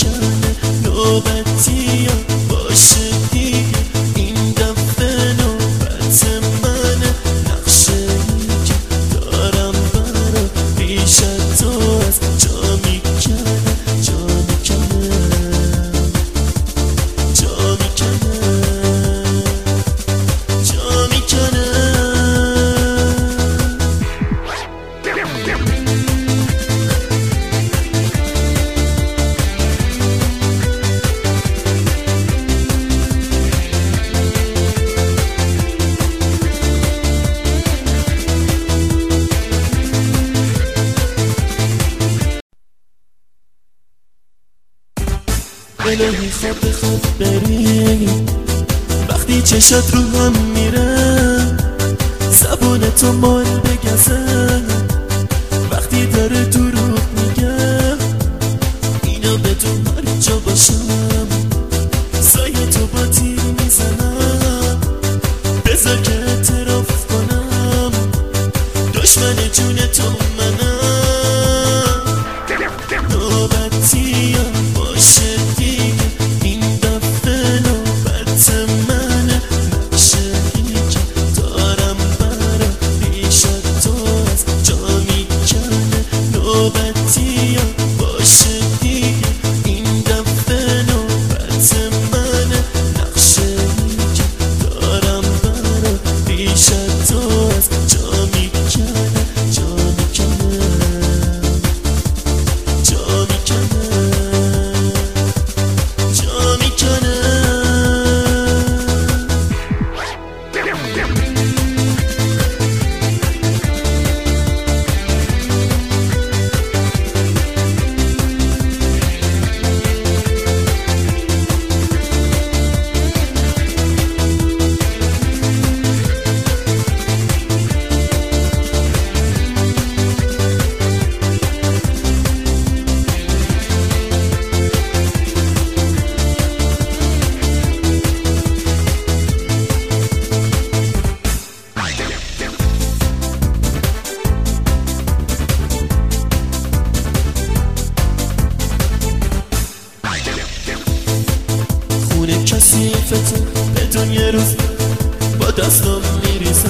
sure. الهی خواب خود داری وقتی چشات رو هم میره زبان تو مال بگزه. وقتی داره رو میگه اینا به تو مال جا باشم سایه تو با تیر می‌زنم. بذار که اعتراف کنم. دشمن توصیفتون بدون یه روز با دستم میریزم.